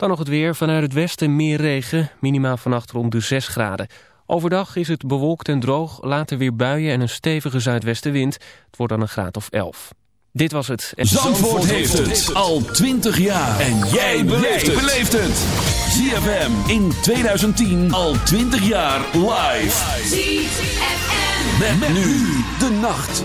Dan nog het weer. Vanuit het westen meer regen. Minimaal vannacht rond de 6 graden. Overdag is het bewolkt en droog. Later weer buien en een stevige zuidwestenwind. Het wordt dan een graad of 11. Dit was het. Zandvoort, Zandvoort heeft het al 20 jaar. En jij beleeft het. ZFM in 2010 al 20 jaar live. ZFM. Met, met nu de nacht.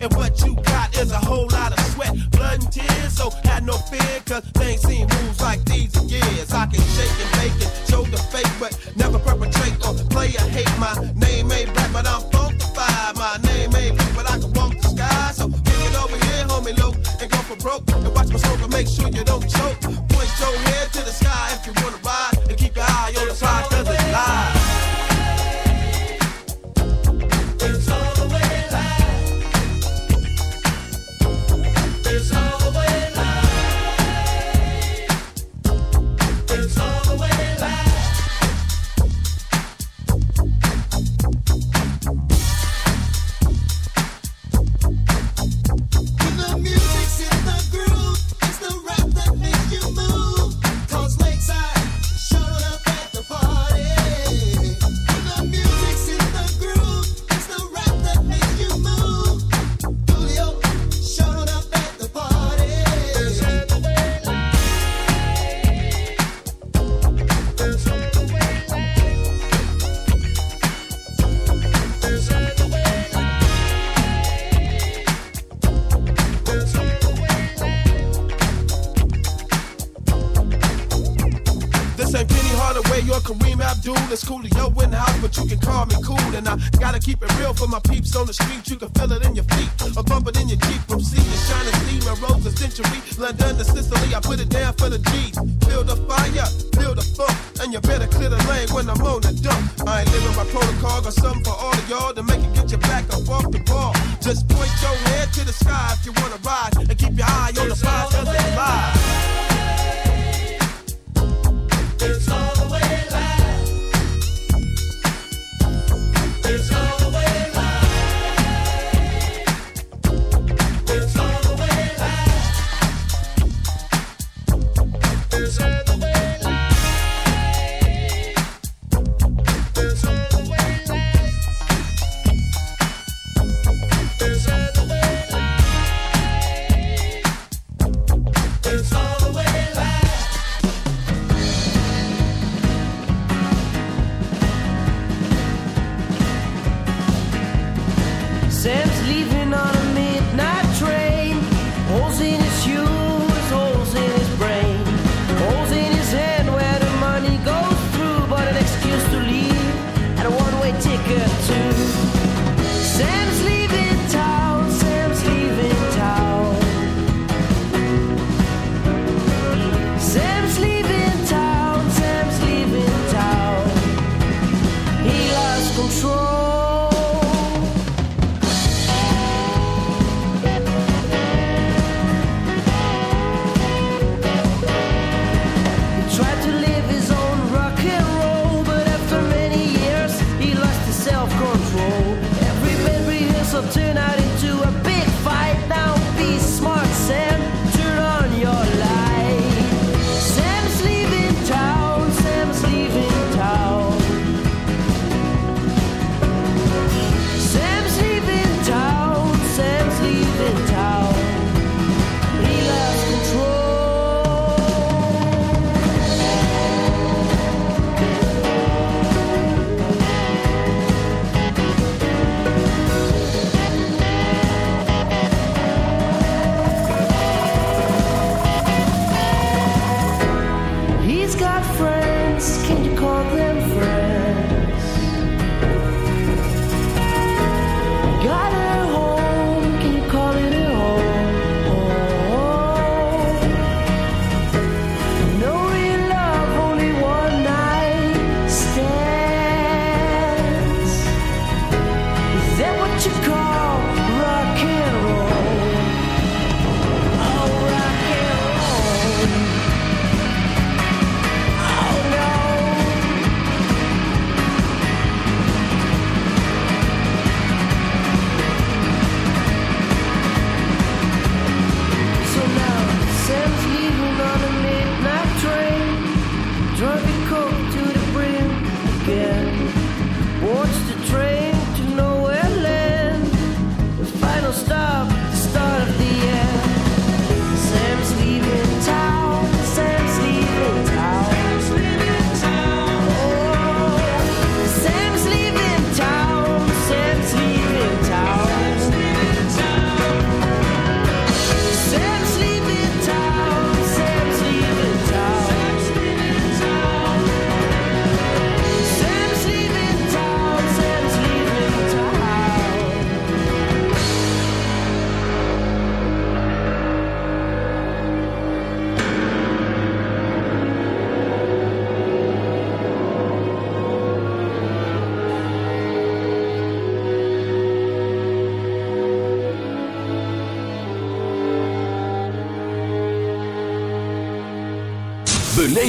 And what you got is a whole lot of sweat, blood and tears. So had no fear, cause things seem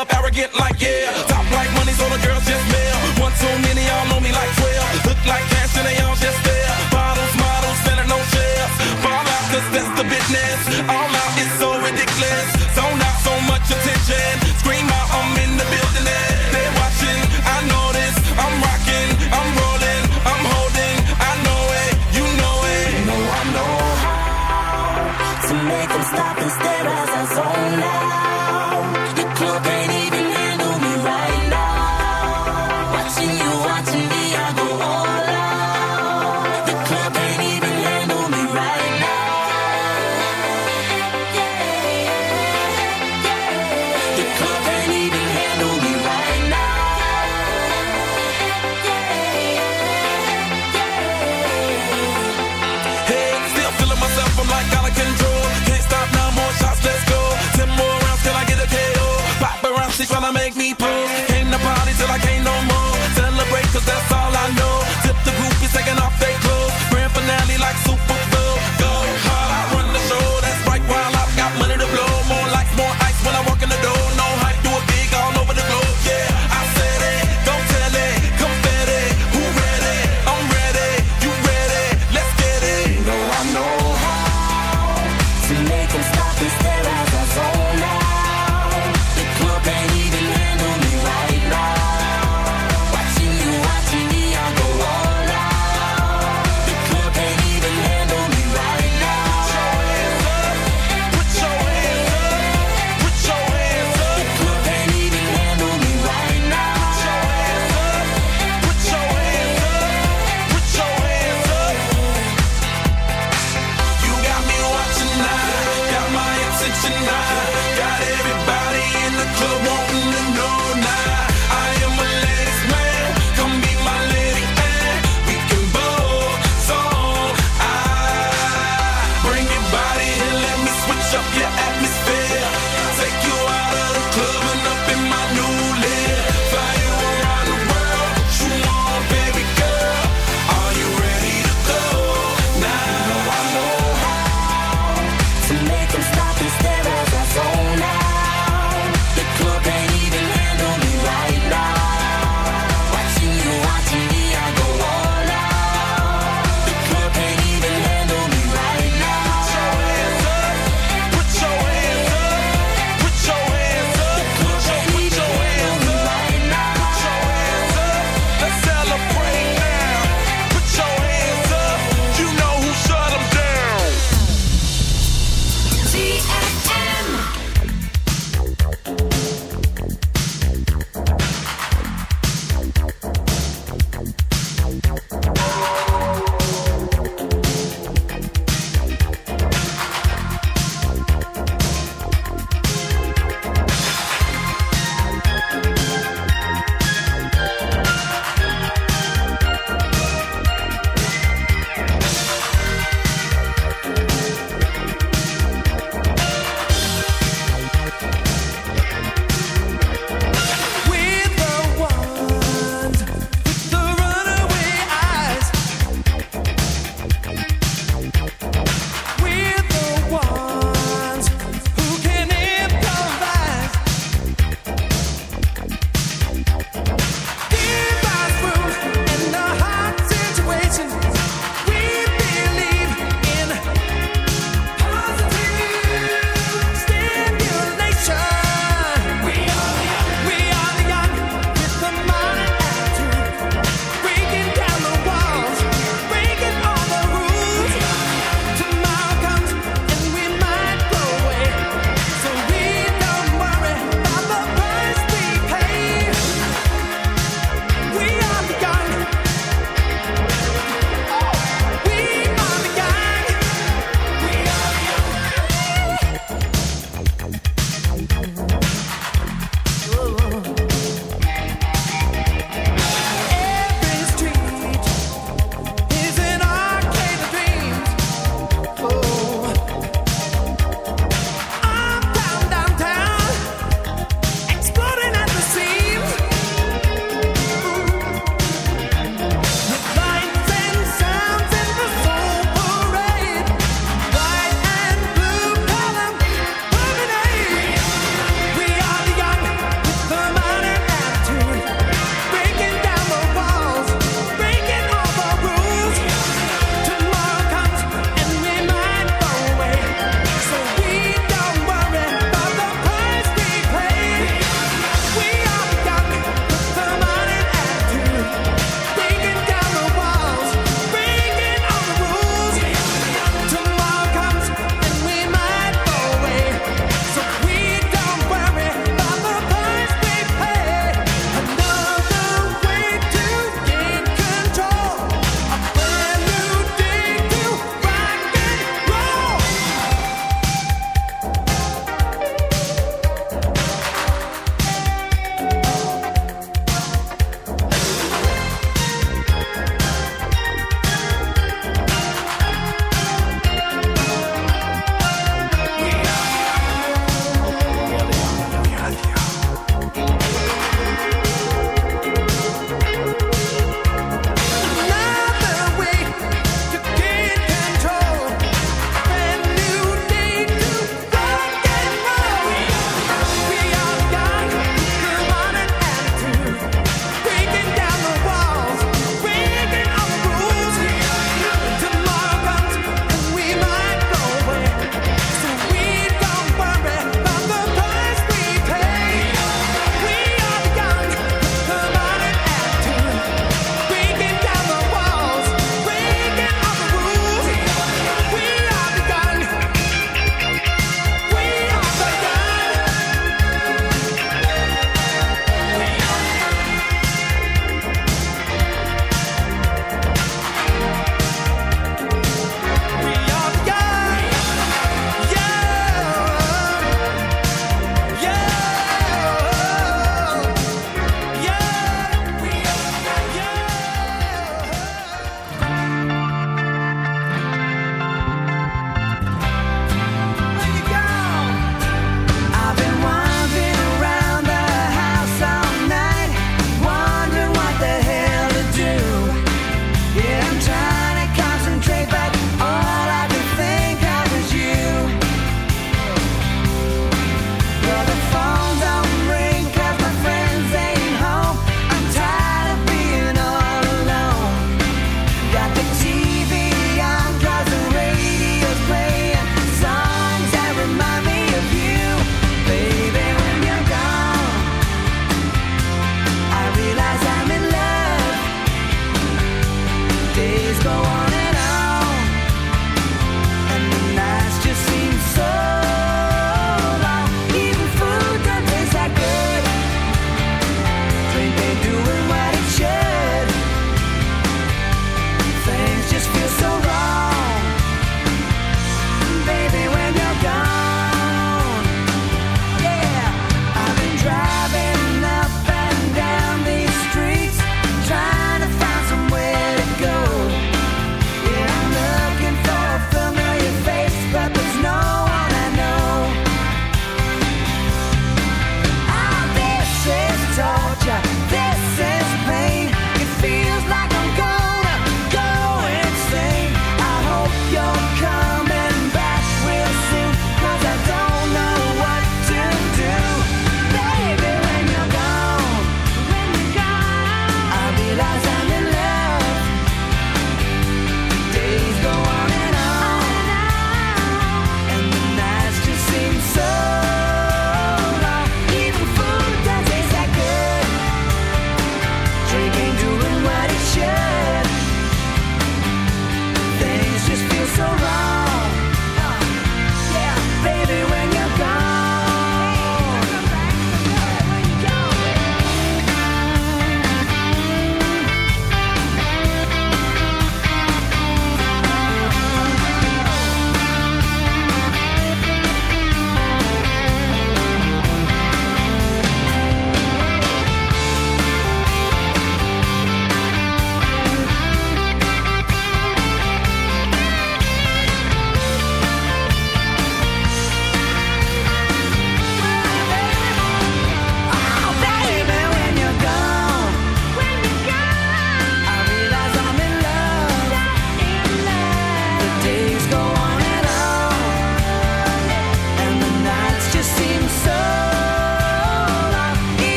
up arrogant like yeah. Top like money, so the girls just mail. One too many, y'all know me like 12. Look like cash and they all just there. Bottles, models, selling no shares. Fall out, cause that's the business.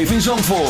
Jaar live in Zandvoort.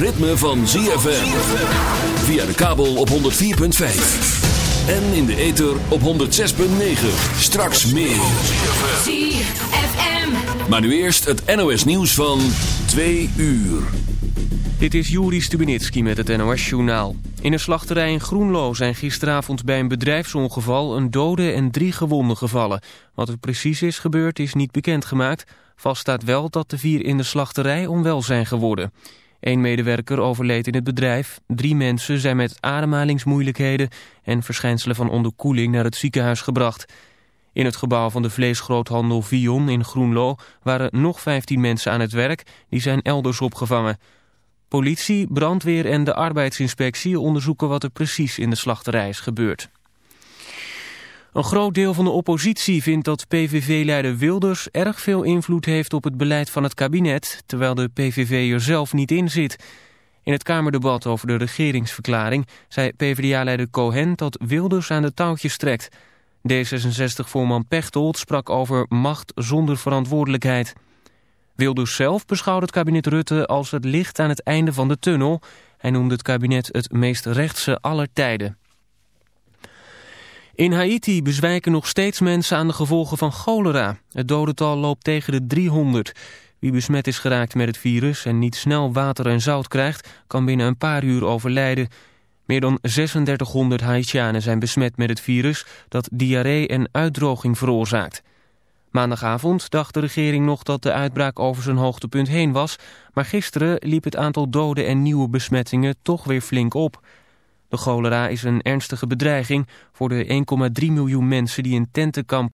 Ritme van ZFM. Via de kabel op 104.5. En in de ether op 106.9. Straks meer. ZFM. Maar nu eerst het NOS nieuws van 2 uur. Dit is Juri Stubenitski met het NOS-journaal. In een slachterij in Groenlo zijn gisteravond bij een bedrijfsongeval een dode en drie gewonden gevallen. Wat er precies is gebeurd is niet bekendgemaakt. Vast staat wel dat de vier in de slachterij onwel zijn geworden. Eén medewerker overleed in het bedrijf. Drie mensen zijn met ademhalingsmoeilijkheden en verschijnselen van onderkoeling naar het ziekenhuis gebracht. In het gebouw van de vleesgroothandel Vion in Groenlo waren nog 15 mensen aan het werk. Die zijn elders opgevangen. Politie, brandweer en de arbeidsinspectie onderzoeken wat er precies in de slachterij is gebeurd. Een groot deel van de oppositie vindt dat PVV-leider Wilders erg veel invloed heeft op het beleid van het kabinet, terwijl de PVV er zelf niet in zit. In het Kamerdebat over de regeringsverklaring zei PvdA-leider Cohen dat Wilders aan de touwtjes trekt. D66-voorman Pechtold sprak over macht zonder verantwoordelijkheid. Wilders zelf beschouwt het kabinet Rutte als het licht aan het einde van de tunnel. Hij noemde het kabinet het meest rechtse aller tijden. In Haiti bezwijken nog steeds mensen aan de gevolgen van cholera. Het dodental loopt tegen de 300. Wie besmet is geraakt met het virus en niet snel water en zout krijgt... kan binnen een paar uur overlijden. Meer dan 3600 Haitianen zijn besmet met het virus... dat diarree en uitdroging veroorzaakt. Maandagavond dacht de regering nog dat de uitbraak over zijn hoogtepunt heen was... maar gisteren liep het aantal doden en nieuwe besmettingen toch weer flink op... De cholera is een ernstige bedreiging voor de 1,3 miljoen mensen die in tentenkamp